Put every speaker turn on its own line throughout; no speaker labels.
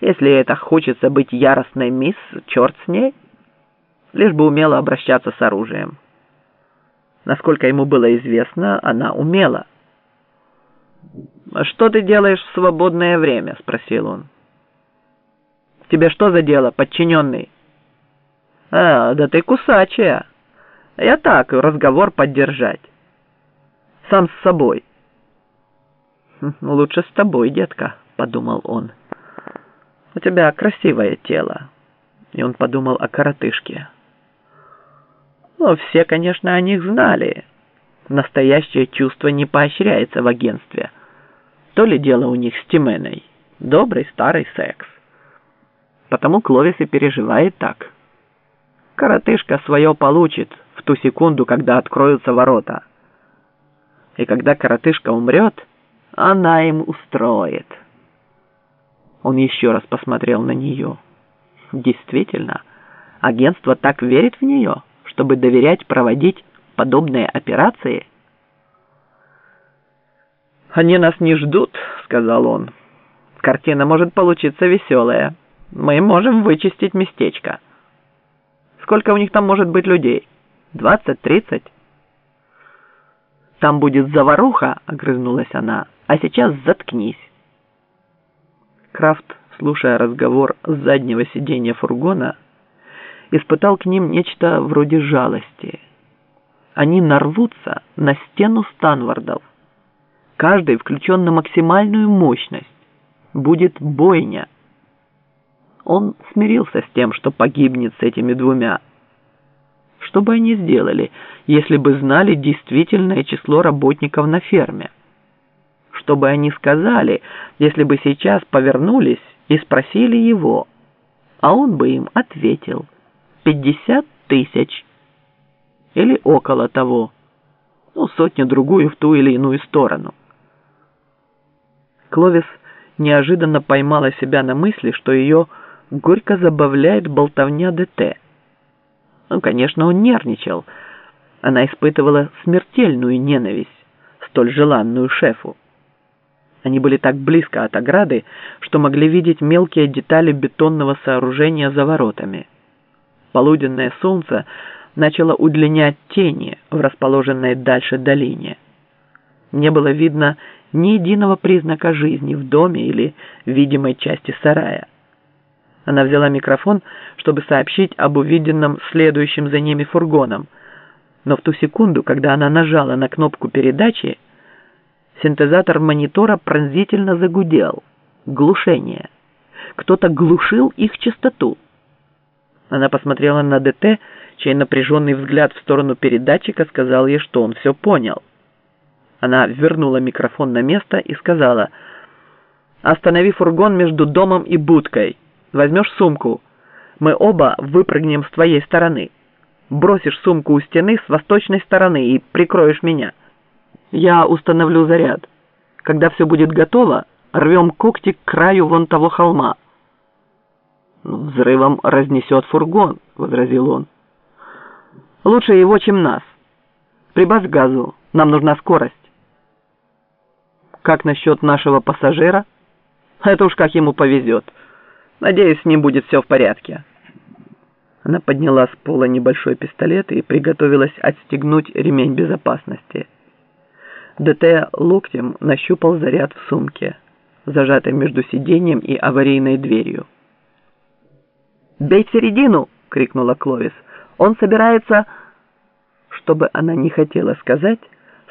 Если это хочется быть яростной мисс, черт с ней, лишь бы умела обращаться с оружием. Насколько ему было известно, она умела. «Что ты делаешь в свободное время?» — спросил он. «Тебе что за дело, подчиненный?» «А, да ты кусачая. Я так, разговор поддержать. Сам с собой». «Хм, «Лучше с тобой, детка», — подумал он. «У тебя красивое тело». И он подумал о коротышке. Ну, все, конечно, о них знали. Настоящее чувство не поощряется в агентстве. То ли дело у них с Тименой. Добрый старый секс. Потому Кловис и переживает так. Коротышка свое получит в ту секунду, когда откроются ворота. И когда коротышка умрет, она им устроит. Он еще раз посмотрел на нее. Действительно, агентство так верит в нее, чтобы доверять проводить подобные операции? «Они нас не ждут», — сказал он. «Картина может получиться веселая. Мы можем вычистить местечко. Сколько у них там может быть людей? Двадцать, тридцать?» «Там будет заваруха», — огрызнулась она. «А сейчас заткнись». Крафт, слушая разговор с заднего сиденья фургона, испытал к ним нечто вроде жалости. Они нарвутся на стену Станвардов. Каждый включен на максимальную мощность. Будет бойня. Он смирился с тем, что погибнет с этими двумя. Что бы они сделали, если бы знали действительное число работников на ферме? Что бы они сказали, если бы сейчас повернулись и спросили его, а он бы им ответил – пятьдесят тысяч или около того, ну, сотню-другую в ту или иную сторону. Кловис неожиданно поймала себя на мысли, что ее горько забавляет болтовня ДТ. Ну, конечно, он нервничал. Она испытывала смертельную ненависть, столь желанную шефу. Они были так близко от ограды, что могли видеть мелкие детали бетонного сооружения за воротами – полуденное солнце начало удлинять тени в расположенной дальше долине. Не было видно ни единого признака жизни в доме или видимой части сарая. Она взяла микрофон, чтобы сообщить об увиденном следующим за ними фургоном, но в ту секунду, когда она нажала на кнопку передачи, синтезатор монитора пронзительно загудел. Глушение. Кто-то глушил их частоту. Она посмотрела на ДТ, чей напряженный взгляд в сторону передатчика сказал ей, что он все понял. Она вернула микрофон на место и сказала, «Останови фургон между домом и будкой. Возьмешь сумку. Мы оба выпрыгнем с твоей стороны. Бросишь сумку у стены с восточной стороны и прикроешь меня. Я установлю заряд. Когда все будет готово, рвем когти к краю вон того холма». «Взрывом разнесет фургон», — возразил он. «Лучше его, чем нас. Прибавь газу, нам нужна скорость». «Как насчет нашего пассажира?» «Это уж как ему повезет. Надеюсь, с ним будет все в порядке». Она подняла с пола небольшой пистолет и приготовилась отстегнуть ремень безопасности. ДТ локтем нащупал заряд в сумке, зажатой между сиденьем и аварийной дверью. «Бей в середину!» — крикнула Кловис. «Он собирается...» Чтобы она не хотела сказать,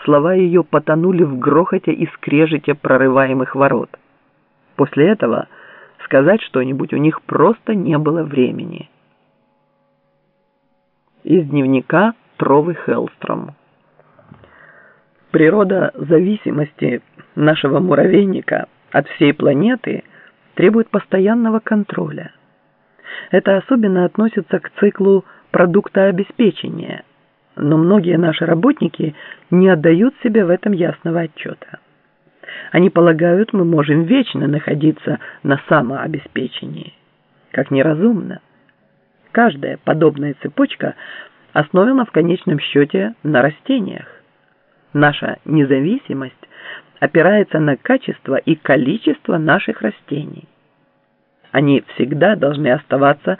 слова ее потонули в грохоте и скрежете прорываемых ворот. После этого сказать что-нибудь у них просто не было времени. Из дневника Тровы Хелстром. Природа зависимости нашего муравейника от всей планеты требует постоянного контроля. Это особенно относится к циклу продукта обеспечения, но многие наши работники не отдают себе в этом ясного отчета. Они полагают, мы можем вечно находиться на самообеспечении. Как неразумно. Каждая подобная цепочка основана в конечном счете на растениях. Наша независимость опирается на качество и количество наших растений. Они всегда должны оставаться